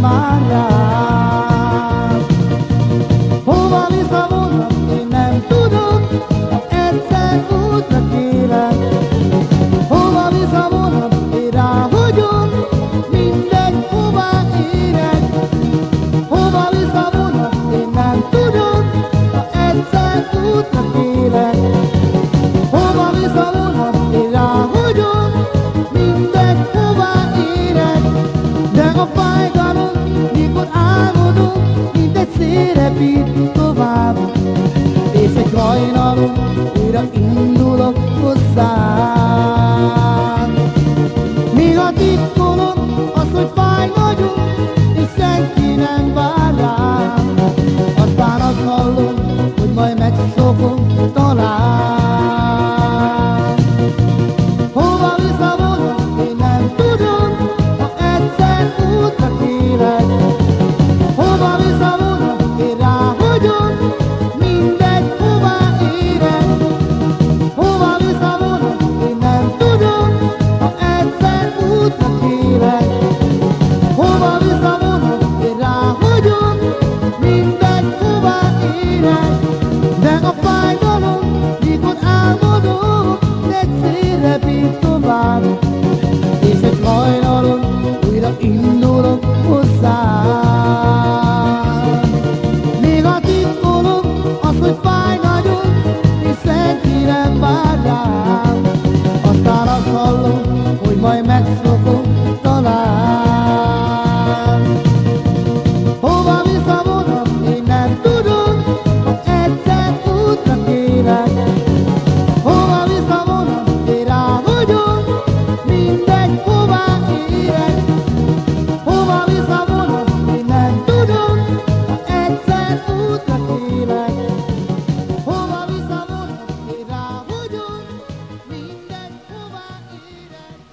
már Hova visszavonulni nem tudom, egyszer útra hajnalom, újra indulok hozzá. Még a titkos